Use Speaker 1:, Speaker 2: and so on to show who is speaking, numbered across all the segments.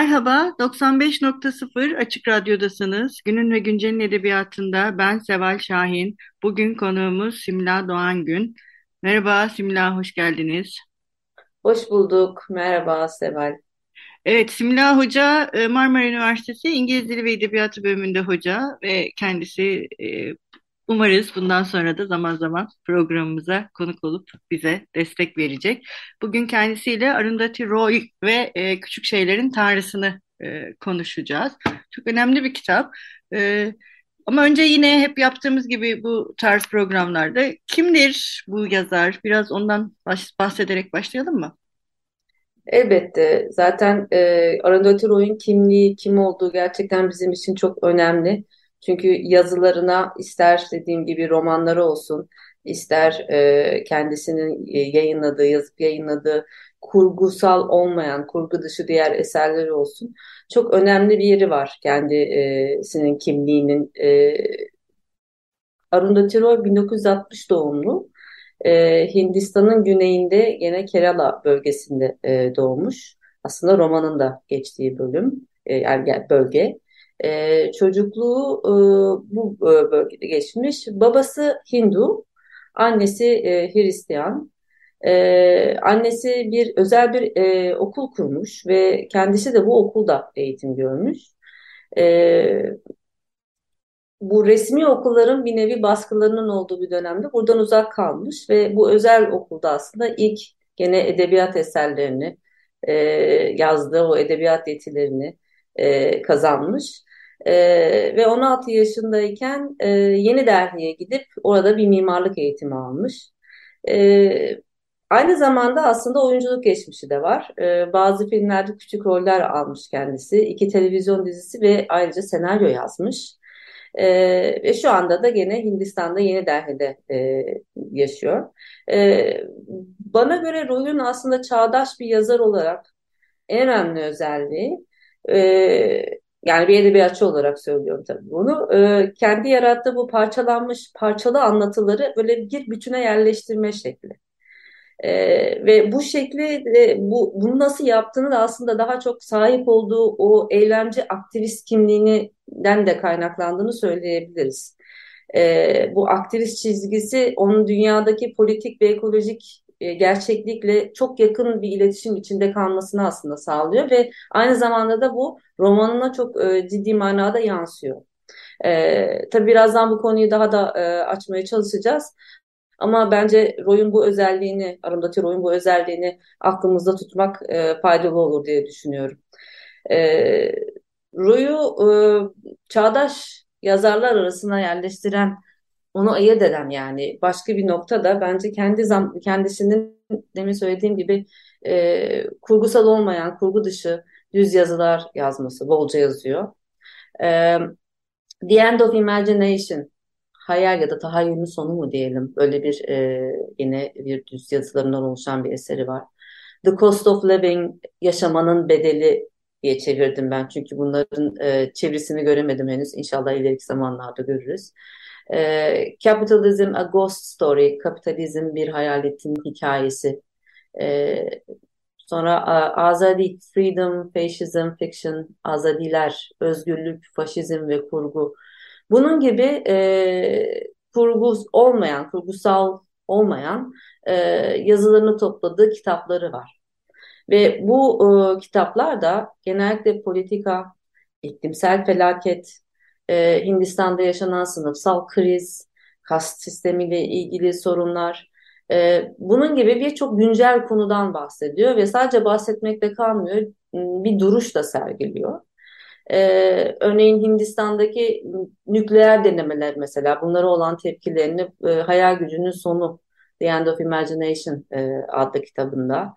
Speaker 1: Merhaba, 95.0 Açık Radyo'dasınız. Günün ve Güncel'in edebiyatında ben Seval Şahin. Bugün konuğumuz Simla Doğan Gün. Merhaba Simla, hoş geldiniz.
Speaker 2: Hoş bulduk. Merhaba Seval.
Speaker 1: Evet, Simla Hoca e, Marmara Üniversitesi İngiliz Dili ve Edebiyatı bölümünde hoca ve kendisi e, umarız bundan sonra da zaman zaman programımıza konuk olup bize destek verecek. Bugün kendisiyle Arundhati Roy ve e, Küçük Şeylerin Tanrısını konuşacağız. Çok önemli bir kitap. Ama önce yine hep yaptığımız gibi bu tarz programlarda kimdir bu yazar? Biraz ondan bahsederek başlayalım mı?
Speaker 2: Elbette. Zaten e, Arundhati Roy'un kimliği, kim olduğu gerçekten bizim için çok önemli. Çünkü yazılarına ister dediğim gibi romanları olsun, ister e, kendisinin e, yayınladığı, yazıp yayınladığı kurgusal olmayan, kurgu dışı diğer eserleri olsun. Çok önemli bir yeri var kendisinin kimliğinin. E, Arundhati Roy 1960 doğumlu e, Hindistan'ın güneyinde yine Kerala bölgesinde e, doğmuş. Aslında romanın da geçtiği bölüm, e, yani bölge. E, çocukluğu e, bu e, bölgede geçmiş. Babası Hindu, annesi e, Hristiyan. E, annesi bir özel bir e, okul kurmuş ve kendisi de bu okulda eğitim görmüş. E, bu resmi okulların bir nevi baskılarının olduğu bir dönemde buradan uzak kalmış ve bu özel okulda aslında ilk gene edebiyat eserlerini e, yazdığı o edebiyat yetilerini e, kazanmış. E, ve 16 yaşındayken e, Yeni Delhi'ye gidip orada bir mimarlık eğitimi almış. E, aynı zamanda aslında oyunculuk geçmişi de var. E, bazı filmlerde küçük roller almış kendisi. İki televizyon dizisi ve ayrıca senaryo yazmış. E, ve şu anda da gene Hindistan'da Yeni Delhi'de e, yaşıyor. E, bana göre Ruy'un aslında çağdaş bir yazar olarak en önemli özelliği e, yani bir edebiyatçı olarak söylüyorum tabii bunu. E, kendi yarattığı bu parçalanmış parçalı anlatıları böyle bir bütüne yerleştirme şekli. E, ve bu şekli e, bu bunu nasıl yaptığını da aslında daha çok sahip olduğu o eylemci aktivist kimliğinden de kaynaklandığını söyleyebiliriz. E, bu aktivist çizgisi onun dünyadaki politik ve ekolojik e, gerçeklikle çok yakın bir iletişim içinde kalmasını aslında sağlıyor ve aynı zamanda da bu romanına çok e, ciddi manada yansıyor. E, tabii birazdan bu konuyu daha da e, açmaya çalışacağız. Ama bence Roy'un bu özelliğini, Arundhati Roy'un bu özelliğini aklımızda tutmak e, faydalı olur diye düşünüyorum. E, Roy'u e, çağdaş yazarlar arasına yerleştiren, onu ayırt eden yani başka bir nokta da bence kendi zam kendisinin demin söylediğim gibi e, kurgusal olmayan, kurgu dışı düz yazılar yazması, bolca yazıyor. E, The End of Imagination hayal ya da tahayyülün sonu mu diyelim böyle bir e, yine bir düz yazılarından oluşan bir eseri var. The Cost of Living yaşamanın bedeli diye çevirdim ben çünkü bunların e, çevirisini göremedim henüz İnşallah ileriki zamanlarda görürüz. E, Capitalism a Ghost Story, kapitalizm bir hayaletin hikayesi. E, sonra Azadi, Freedom, Fascism, Fiction, Azadiler, Özgürlük, Faşizm ve Kurgu. Bunun gibi e, kurgu olmayan, kurgusal olmayan e, yazılarını topladığı kitapları var. Ve bu e, kitaplar da genellikle politika, iklimsel felaket, e, Hindistan'da yaşanan sınıfsal kriz, kast sistemiyle ilgili sorunlar, e, bunun gibi birçok güncel konudan bahsediyor ve sadece bahsetmekle kalmıyor, bir duruş da sergiliyor. Ee, örneğin Hindistan'daki nükleer denemeler mesela bunlara olan tepkilerini e, Hayal Gücünün Sonu The End of Imagination e, adlı kitabında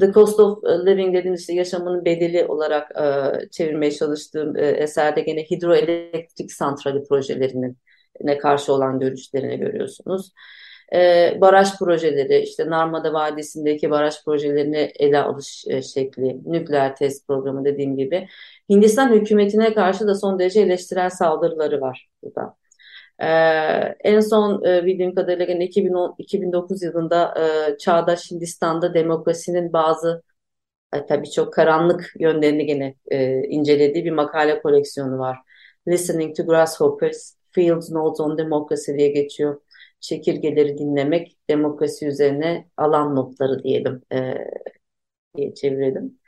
Speaker 2: The Cost of Living dediğimiz işte yaşamının bedeli olarak e, çevirmeye çalıştığım e, eserde gene hidroelektrik santrali projelerinin karşı olan görüşlerini görüyorsunuz. E, baraj projeleri, işte Narmada Vadisi'ndeki baraj projelerini ele alış e, şekli, nükleer test programı dediğim gibi. Hindistan hükümetine karşı da son derece eleştirel saldırıları var burada. Ee, en son e, bildiğim kadarıyla 2010, 2009 yılında e, Çağdaş Hindistan'da demokrasinin bazı e, tabii çok karanlık yönlerini gene e, incelediği bir makale koleksiyonu var. Listening to Grasshoppers, Fields Notes on Democracy diye geçiyor. Çekirgeleri dinlemek, demokrasi üzerine alan notları diyelim e, diye çevirelim.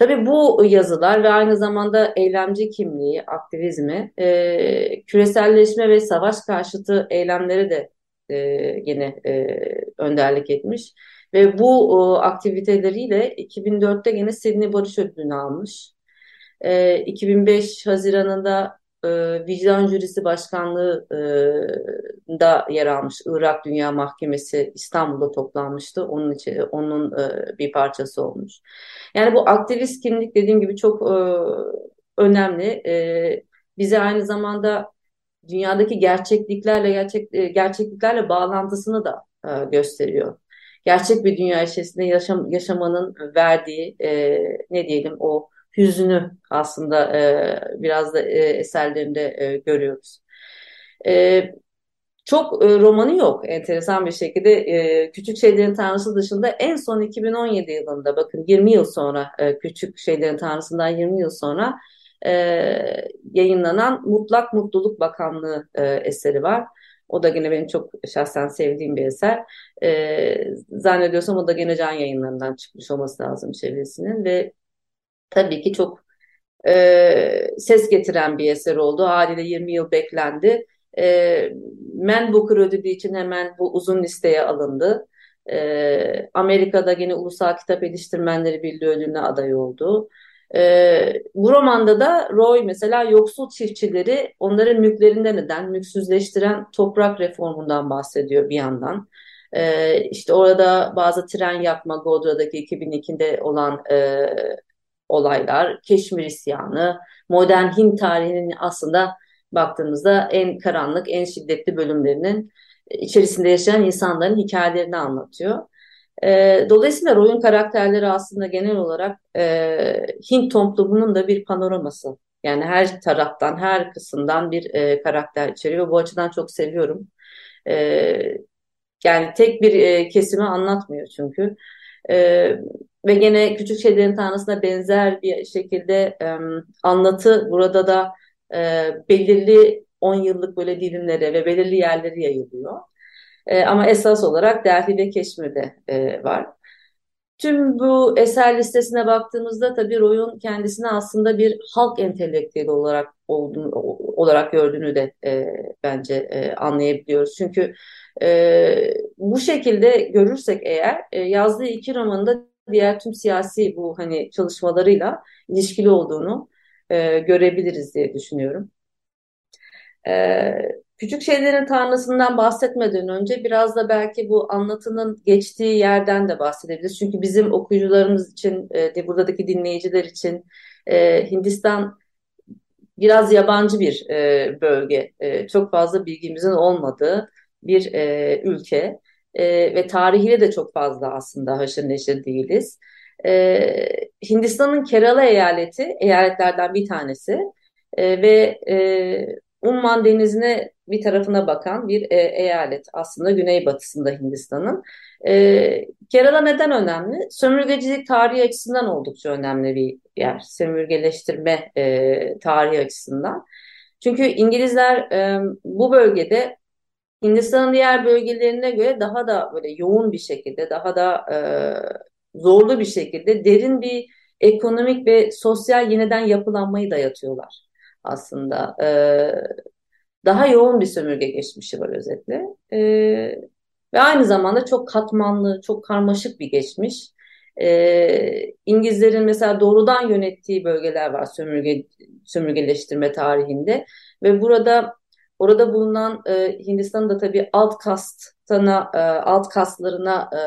Speaker 2: Tabii bu yazılar ve aynı zamanda eylemci kimliği, aktivizmi, e, küreselleşme ve savaş karşıtı eylemleri de e, yine e, önderlik etmiş. Ve bu e, aktiviteleriyle 2004'te yine Sydney Barış Ödülünü almış. E, 2005 Haziran'ında e, vicdan jürisi başkanlığı e, yer almış. Irak Dünya Mahkemesi İstanbul'da toplanmıştı. Onun için onun e, bir parçası olmuş. Yani bu aktivist kimlik dediğim gibi çok e, önemli. E, bize aynı zamanda dünyadaki gerçekliklerle gerçek e, gerçekliklerle bağlantısını da e, gösteriyor. Gerçek bir dünya içerisinde yaşam, yaşamanın verdiği e, ne diyelim o hüznü aslında e, biraz da e, eserlerinde e, görüyoruz. E, çok e, romanı yok enteresan bir şekilde. E, Küçük Şeylerin Tanrısı dışında en son 2017 yılında bakın 20 yıl sonra e, Küçük Şeylerin Tanrısı'ndan 20 yıl sonra e, yayınlanan Mutlak Mutluluk Bakanlığı e, eseri var. O da yine benim çok şahsen sevdiğim bir eser. E, zannediyorsam o da gene can yayınlarından çıkmış olması lazım çevirisinin ve tabii ki çok e, ses getiren bir eser oldu. Haliyle 20 yıl beklendi. E, Man Booker ödülü için hemen bu uzun listeye alındı. E, Amerika'da yine Ulusal Kitap Eleştirmenleri Birliği ödülüne aday oldu. E, bu romanda da Roy mesela yoksul çiftçileri onların mülklerinden neden mülksüzleştiren toprak reformundan bahsediyor bir yandan. E, işte orada bazı tren yakma Godra'daki 2002'de olan e, olaylar, Keşmir isyanı, modern Hint tarihinin aslında baktığımızda en karanlık, en şiddetli bölümlerinin içerisinde yaşayan insanların hikayelerini anlatıyor. E, dolayısıyla Roy'un karakterleri aslında genel olarak e, Hint toplumunun da bir panoraması. Yani her taraftan, her kısımdan bir e, karakter içeriyor. Bu açıdan çok seviyorum. E, yani tek bir e, kesimi anlatmıyor çünkü. E, ve gene Küçük Şeylerin Tanrısı'na benzer bir şekilde e, anlatı burada da e, belirli 10 yıllık böyle dilimlere ve belirli yerleri yayılıyor. E, ama esas olarak Delhi ve Keşmir'de e, var. Tüm bu eser listesine baktığımızda tabii Roy'un kendisini aslında bir halk entelektüeli olarak olduğunu, olarak gördüğünü de e, bence e, anlayabiliyoruz. Çünkü e, bu şekilde görürsek eğer e, yazdığı iki romanında diğer tüm siyasi bu hani çalışmalarıyla ilişkili olduğunu e, görebiliriz diye düşünüyorum. E, küçük şeylerin tanrısından bahsetmeden önce biraz da belki bu anlatının geçtiği yerden de bahsedebiliriz. Çünkü bizim okuyucularımız için, e, buradaki dinleyiciler için e, Hindistan biraz yabancı bir e, bölge. E, çok fazla bilgimizin olmadığı bir e, ülke e, ve tarihiyle de çok fazla aslında haşır neşir değiliz. E, Hindistan'ın Kerala eyaleti eyaletlerden bir tanesi e, ve e, Umman Denizi'ne bir tarafına bakan bir e, eyalet aslında güneybatısında Hindistan'ın. E, Kerala neden önemli? Sömürgecilik tarihi açısından oldukça önemli bir yer. Sömürgeleştirme e, tarihi açısından. Çünkü İngilizler e, bu bölgede Hindistan'ın diğer bölgelerine göre daha da böyle yoğun bir şekilde, daha da e, zorlu bir şekilde derin bir ekonomik ve sosyal yeniden yapılanmayı dayatıyorlar aslında. E, daha yoğun bir sömürge geçmişi var özetle. E, ve aynı zamanda çok katmanlı, çok karmaşık bir geçmiş. E, İngilizlerin mesela doğrudan yönettiği bölgeler var sömürge, sömürgeleştirme tarihinde ve burada orada bulunan e, Hindistan'ın tabii alt kastına, e, alt kastlarına e,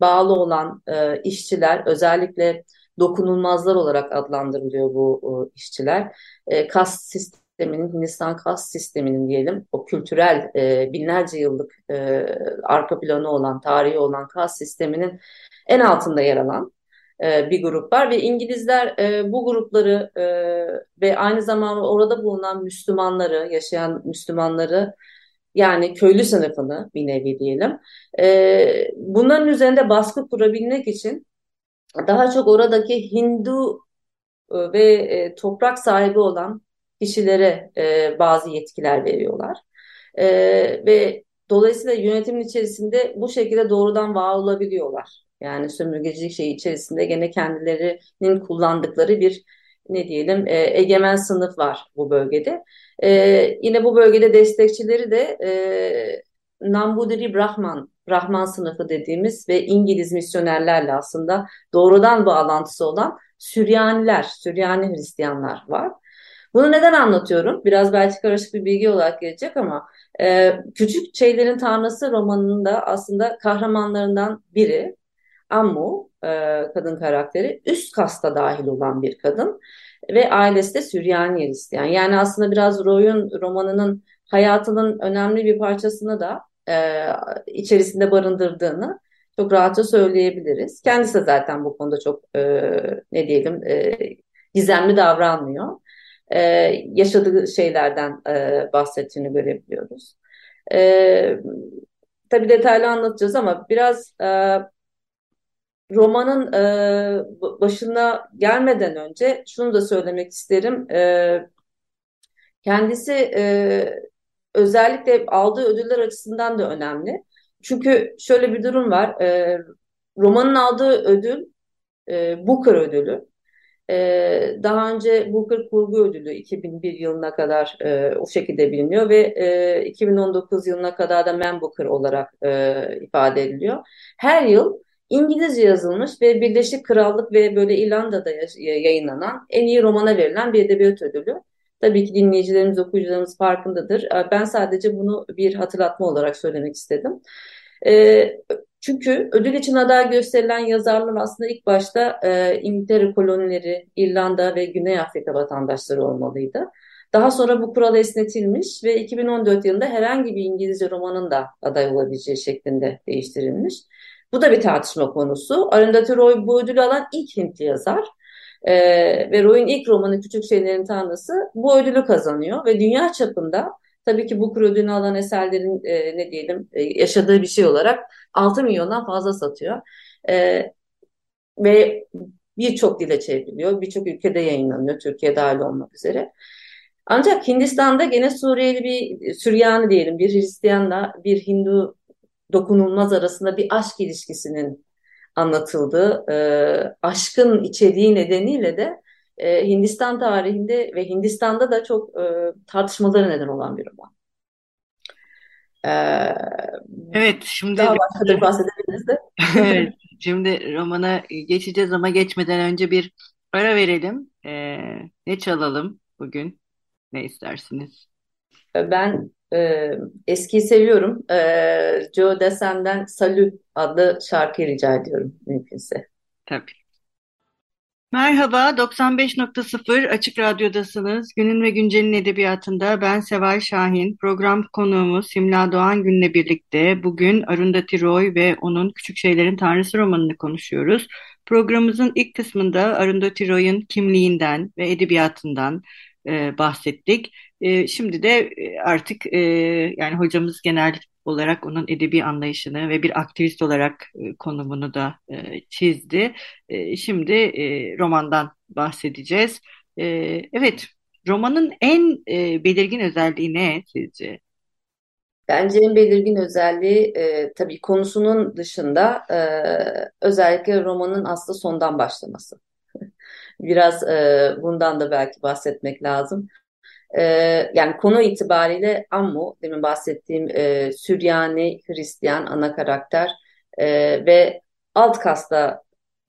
Speaker 2: bağlı olan e, işçiler özellikle dokunulmazlar olarak adlandırılıyor bu e, işçiler. E, kast sisteminin, Hindistan kast sisteminin diyelim o kültürel e, binlerce yıllık e, arka planı olan, tarihi olan kast sisteminin en altında yer alan e, bir grup var ve İngilizler e, bu grupları e, ve aynı zamanda orada bulunan Müslümanları, yaşayan Müslümanları yani köylü sınıfını bir nevi diyelim. Bunların üzerinde baskı kurabilmek için daha çok oradaki Hindu ve toprak sahibi olan kişilere bazı yetkiler veriyorlar. Ve dolayısıyla yönetimin içerisinde bu şekilde doğrudan var olabiliyorlar. Yani sömürgecilik şeyi içerisinde gene kendilerinin kullandıkları bir ne diyelim e, egemen sınıf var bu bölgede. E, yine bu bölgede destekçileri de e, Nambudiri Brahman, Brahman sınıfı dediğimiz ve İngiliz misyonerlerle aslında doğrudan bağlantısı olan Süryaniler, Süryani Hristiyanlar var. Bunu neden anlatıyorum? Biraz belki karışık bir bilgi olarak gelecek ama e, Küçük Şeylerin Tanrısı romanının da aslında kahramanlarından biri. Ammu e, kadın karakteri üst kasta dahil olan bir kadın ve ailesi de Süryani Hristiyan. Yani aslında biraz Roy'un romanının hayatının önemli bir parçasını da e, içerisinde barındırdığını çok rahatça söyleyebiliriz. Kendisi de zaten bu konuda çok e, ne diyelim e, gizemli davranmıyor. E, yaşadığı şeylerden e, bahsettiğini görebiliyoruz. E, tabii detaylı anlatacağız ama biraz e, romanın e, başına gelmeden önce şunu da söylemek isterim. E, kendisi e, özellikle aldığı ödüller açısından da önemli. Çünkü şöyle bir durum var. E, romanın aldığı ödül e, Booker ödülü. E, daha önce Booker Kurgu Ödülü 2001 yılına kadar e, o şekilde biliniyor ve e, 2019 yılına kadar da Man Booker olarak e, ifade ediliyor. Her yıl İngilizce yazılmış ve Birleşik Krallık ve böyle İrlanda'da yayınlanan en iyi romana verilen bir edebiyat ödülü. Tabii ki dinleyicilerimiz, okuyucularımız farkındadır. Ben sadece bunu bir hatırlatma olarak söylemek istedim. Ee, çünkü ödül için aday gösterilen yazarlar aslında ilk başta e, İngiltere kolonileri, İrlanda ve Güney Afrika vatandaşları olmalıydı. Daha sonra bu kural esnetilmiş ve 2014 yılında herhangi bir İngilizce romanın da aday olabileceği şeklinde değiştirilmiş. Bu da bir tartışma konusu. Arundhati Roy bu ödülü alan ilk Hintli yazar. E, ve Roy'un ilk romanı Küçük Şeylerin Tanrısı bu ödülü kazanıyor ve dünya çapında tabii ki bu ödülünü alan eserlerin e, ne diyelim e, yaşadığı bir şey olarak 6 milyondan fazla satıyor. E, ve birçok dile çevriliyor, birçok ülkede yayınlanıyor, Türkiye dahil olmak üzere. Ancak Hindistan'da gene Suriyeli bir Süryani diyelim bir Hristiyanla bir Hindu dokunulmaz arasında bir aşk ilişkisinin anlatıldığı e, aşkın içeriği nedeniyle de e, Hindistan tarihinde ve Hindistan'da da çok e, tartışmalara neden olan bir roman.
Speaker 1: E, evet, şimdi
Speaker 2: daha başka bahsedebiliriz de.
Speaker 1: evet, şimdi romana geçeceğiz ama geçmeden önce bir ara verelim. E, ne çalalım bugün? Ne istersiniz?
Speaker 2: Ben e, eskiyi seviyorum. E, Joe Dassin'den Salü adlı şarkı rica ediyorum mümkünse.
Speaker 1: Tabii. Merhaba, 95.0 Açık Radyo'dasınız. Günün ve Güncel'in edebiyatında ben Seval Şahin. Program konuğumuz Simla Doğan Gün'le birlikte bugün Arundhati Roy ve onun Küçük Şeylerin Tanrısı romanını konuşuyoruz. Programımızın ilk kısmında Arundhati Roy'un kimliğinden ve edebiyatından e, bahsettik. E, şimdi de e, artık e, yani hocamız genel olarak onun edebi anlayışını ve bir aktivist olarak e, konumunu da e, çizdi. E, şimdi e, romandan bahsedeceğiz. E, evet, romanın en e, belirgin özelliği ne sizce?
Speaker 2: Bence en belirgin özelliği e, tabii konusunun dışında e, özellikle romanın aslı sondan başlaması. Biraz e, bundan da belki bahsetmek lazım. E, yani konu itibariyle Ammu, demin bahsettiğim e, Süryani Hristiyan ana karakter e, ve alt kasta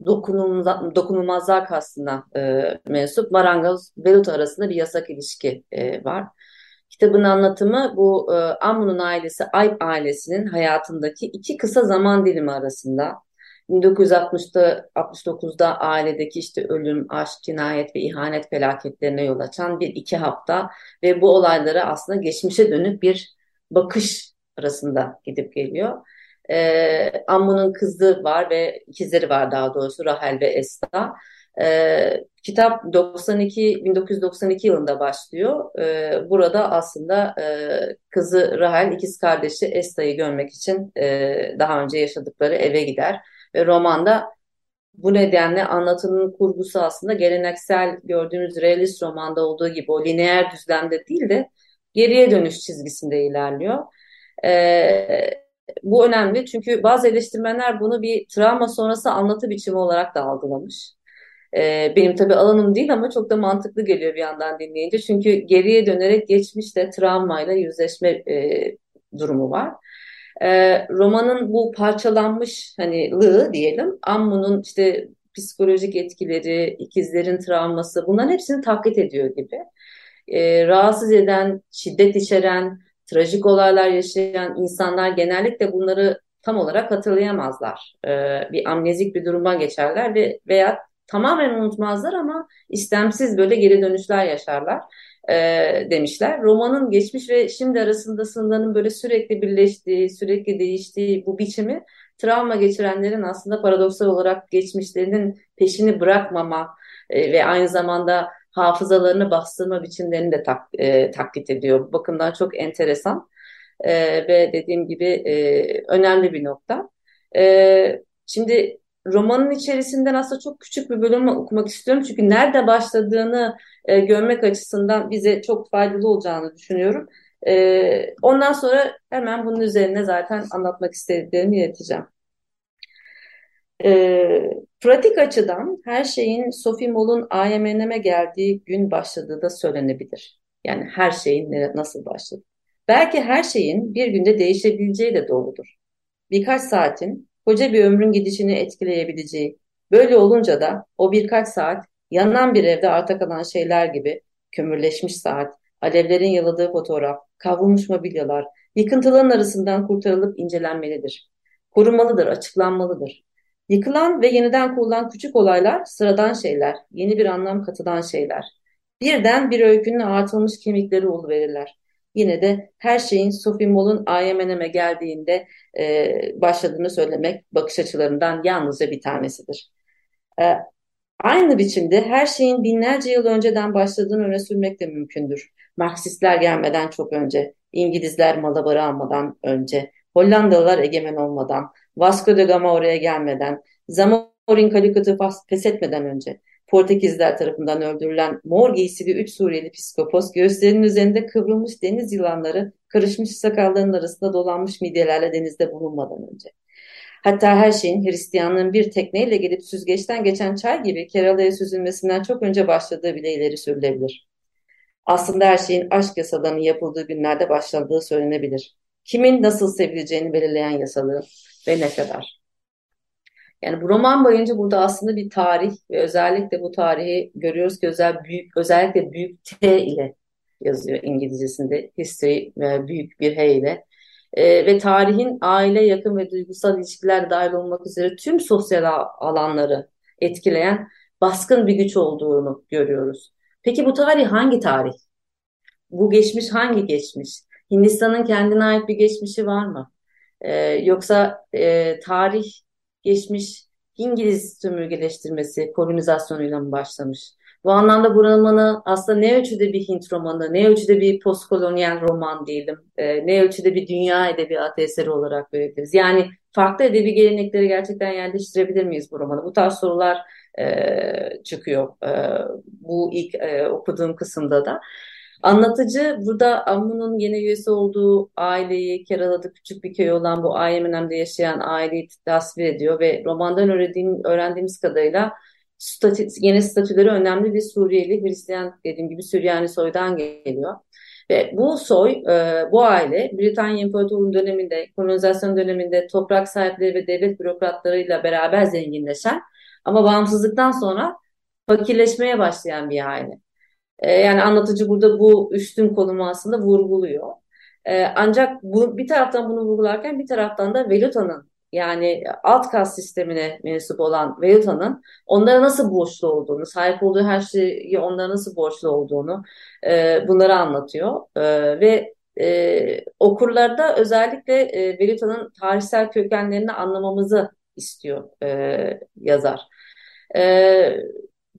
Speaker 2: dokunulmaz, dokunulmazlığa kastına e, mensup marangoz Velut arasında bir yasak ilişki e, var. Kitabın anlatımı bu e, Amun'un ailesi Ayb ailesinin hayatındaki iki kısa zaman dilimi arasında 1960'da 69'da ailedeki işte ölüm, aşk, cinayet ve ihanet felaketlerine yol açan bir iki hafta ve bu olaylara aslında geçmişe dönük bir bakış arasında gidip geliyor. Ee, Ammun'un kızı var ve ikizleri var daha doğrusu Rahel ve Esta. Ee, kitap 92 1992 yılında başlıyor. Ee, burada aslında e, kızı Rahel ikiz kardeşi Esta'yı görmek için e, daha önce yaşadıkları eve gider ve romanda bu nedenle anlatının kurgusu aslında geleneksel gördüğümüz realist romanda olduğu gibi o lineer düzlemde değil de geriye dönüş çizgisinde ilerliyor. Ee, bu önemli çünkü bazı eleştirmenler bunu bir travma sonrası anlatı biçimi olarak da algılamış. Ee, benim tabii alanım değil ama çok da mantıklı geliyor bir yandan dinleyince. Çünkü geriye dönerek geçmişte travmayla yüzleşme e, durumu var. E, romanın bu parçalanmış hani lığı diyelim, Ammu'nun işte psikolojik etkileri, ikizlerin travması bunların hepsini taklit ediyor gibi. E, rahatsız eden, şiddet içeren, trajik olaylar yaşayan insanlar genellikle bunları tam olarak hatırlayamazlar. E, bir amnezik bir duruma geçerler ve veya tamamen unutmazlar ama istemsiz böyle geri dönüşler yaşarlar e, demişler. Romanın geçmiş ve şimdi arasında sınırların böyle sürekli birleştiği, sürekli değiştiği bu biçimi travma geçirenlerin aslında paradoksal olarak geçmişlerinin peşini bırakmama e, ve aynı zamanda hafızalarını bastırma biçimlerini de tak, e, taklit ediyor. Bu bakımdan çok enteresan e, ve dediğim gibi e, önemli bir nokta. E, şimdi romanın içerisinden aslında çok küçük bir bölüm okumak istiyorum. Çünkü nerede başladığını e, görmek açısından bize çok faydalı olacağını düşünüyorum. E, ondan sonra hemen bunun üzerine zaten anlatmak istediklerimi ileteceğim. E, pratik açıdan her şeyin Sophie Moll'un IMNM'e geldiği gün başladığı da söylenebilir. Yani her şeyin nasıl başladı. Belki her şeyin bir günde değişebileceği de doğrudur. Birkaç saatin koca bir ömrün gidişini etkileyebileceği. Böyle olunca da o birkaç saat yanan bir evde arta kalan şeyler gibi kömürleşmiş saat, alevlerin yaladığı fotoğraf, kavrulmuş mobilyalar, yıkıntıların arasından kurtarılıp incelenmelidir. Korunmalıdır, açıklanmalıdır. Yıkılan ve yeniden kurulan küçük olaylar sıradan şeyler, yeni bir anlam katılan şeyler. Birden bir öykünün artılmış kemikleri verirler. Yine de her şeyin Sophie Moll'un IMNM'e geldiğinde e, başladığını söylemek bakış açılarından yalnızca bir tanesidir. E, aynı biçimde her şeyin binlerce yıl önceden başladığını öne sürmek de mümkündür. Marksistler gelmeden çok önce, İngilizler Malabar'ı almadan önce, Hollandalılar egemen olmadan, Vasco da Gama oraya gelmeden, Zamorin Kalikat'ı pes etmeden önce, Portekizler tarafından öldürülen mor giysili üç Suriyeli psikopos göğüslerinin üzerinde kıvrılmış deniz yılanları karışmış sakallarının arasında dolanmış midyelerle denizde bulunmadan önce. Hatta her şeyin Hristiyanlığın bir tekneyle gelip süzgeçten geçen çay gibi Kerala'ya süzülmesinden çok önce başladığı bile ileri sürülebilir. Aslında her şeyin aşk yasalarının yapıldığı günlerde başladığı söylenebilir. Kimin nasıl sevileceğini belirleyen yasaları ve ne kadar. Yani bu roman boyunca burada aslında bir tarih ve özellikle bu tarihi görüyoruz ki özel büyük özellikle büyük T ile yazıyor İngilizcesinde history büyük bir H ile e, ve tarihin aile yakın ve duygusal ilişkiler dahil olmak üzere tüm sosyal alanları etkileyen baskın bir güç olduğunu görüyoruz. Peki bu tarih hangi tarih? Bu geçmiş hangi geçmiş? Hindistan'ın kendine ait bir geçmişi var mı? Ee, yoksa e, tarih geçmiş İngiliz sömürgeleştirmesi kolonizasyonuyla mı başlamış? Bu anlamda bu romanı aslında ne ölçüde bir Hint romanı, ne ölçüde bir postkolonyal roman diyelim, e, ne ölçüde bir dünya edebiyatı eseri olarak görebiliriz. Yani farklı edebi gelenekleri gerçekten yerleştirebilir miyiz bu romanı? Bu tarz sorular e, çıkıyor e, bu ilk e, okuduğum kısımda da. Anlatıcı burada Ammun'un yeni üyesi olduğu aileyi, Kerala'da küçük bir köy olan bu Ayemenem'de yaşayan aileyi tasvir ediyor ve romandan öğrendiğim, öğrendiğimiz kadarıyla statü, yeni statüleri önemli bir Suriyeli, Hristiyan dediğim gibi Süryani soydan geliyor. Ve bu soy, e, bu aile Britanya İmparatorluğu döneminde, kolonizasyon döneminde toprak sahipleri ve devlet bürokratlarıyla beraber zenginleşen Ama bağımsızlıktan sonra fakirleşmeye başlayan bir aile. E, yani anlatıcı burada bu üstün konumu aslında vurguluyor. E, ancak bu, bir taraftan bunu vurgularken bir taraftan da Veluta'nın yani alt kas sistemine mensup olan Veluta'nın onlara nasıl borçlu olduğunu, sahip olduğu her şeyi onlara nasıl borçlu olduğunu e, bunları anlatıyor. E, ve e, okurlarda özellikle e, Veluta'nın tarihsel kökenlerini anlamamızı istiyor yazar. E,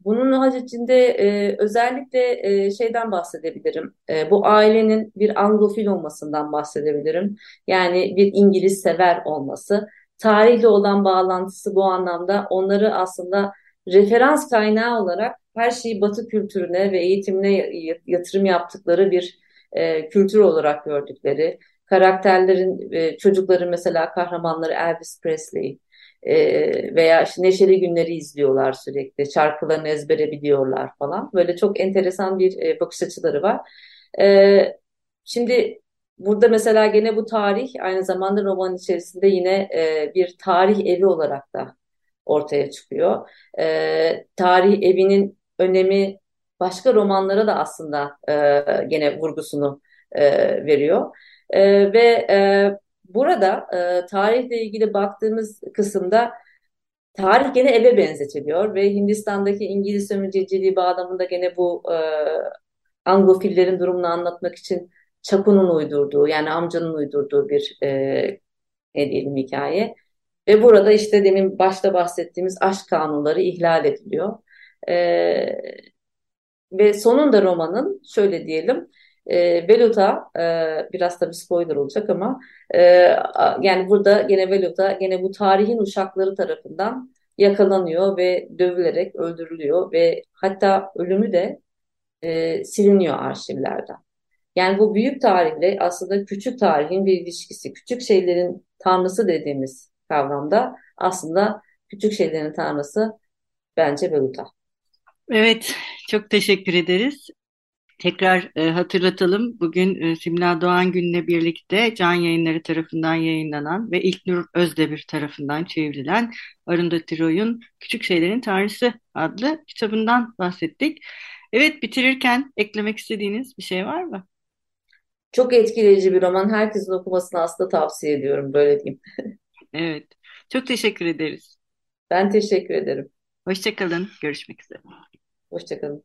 Speaker 2: bunun haricinde e, özellikle e, şeyden bahsedebilirim. E, bu ailenin bir Anglofil olmasından bahsedebilirim. Yani bir İngiliz sever olması. Tarihle olan bağlantısı bu anlamda onları aslında referans kaynağı olarak her şeyi Batı kültürüne ve eğitimine yatırım yaptıkları bir e, kültür olarak gördükleri. Karakterlerin, e, çocukların mesela kahramanları Elvis Presley, e, veya işte Neşeli Günleri izliyorlar sürekli. Şarkılarını ezbere biliyorlar falan. Böyle çok enteresan bir e, bakış açıları var. E, şimdi burada mesela gene bu tarih aynı zamanda roman içerisinde yine e, bir tarih evi olarak da ortaya çıkıyor. E, tarih evinin önemi başka romanlara da aslında e, gene vurgusunu e, veriyor. E, ve e, Burada e, tarihle ilgili baktığımız kısımda tarih gene eve benzetiliyor ve Hindistan'daki İngiliz sömürgeciliği bağlamında gene bu e, Anglofillerin durumunu anlatmak için Çaku'nun uydurduğu yani amcanın uydurduğu bir e, ne diyelim hikaye. Ve burada işte demin başta bahsettiğimiz aşk kanunları ihlal ediliyor. E, ve sonunda romanın şöyle diyelim e, Veluta e, biraz tabii spoiler olacak ama e, yani burada gene Veluta gene bu tarihin uşakları tarafından yakalanıyor ve dövülerek öldürülüyor ve hatta ölümü de e, siliniyor arşivlerden. Yani bu büyük tarihle aslında küçük tarihin bir ilişkisi. Küçük şeylerin tanrısı dediğimiz kavramda aslında küçük şeylerin tanrısı bence Veluta.
Speaker 1: Evet, çok teşekkür ederiz. Tekrar e, hatırlatalım. Bugün e, Simla Doğan Gün'le birlikte Can Yayınları tarafından yayınlanan ve İlknur Özdemir tarafından çevrilen Arundhati Roy'un Küçük Şeylerin Tanrısı adlı kitabından bahsettik. Evet, bitirirken eklemek istediğiniz bir şey var mı?
Speaker 2: Çok etkileyici bir roman. Herkesin okumasını aslında tavsiye ediyorum, böyle diyeyim.
Speaker 1: Evet, çok teşekkür ederiz.
Speaker 2: Ben teşekkür ederim.
Speaker 1: Hoşçakalın, görüşmek üzere.
Speaker 2: Hoşçakalın.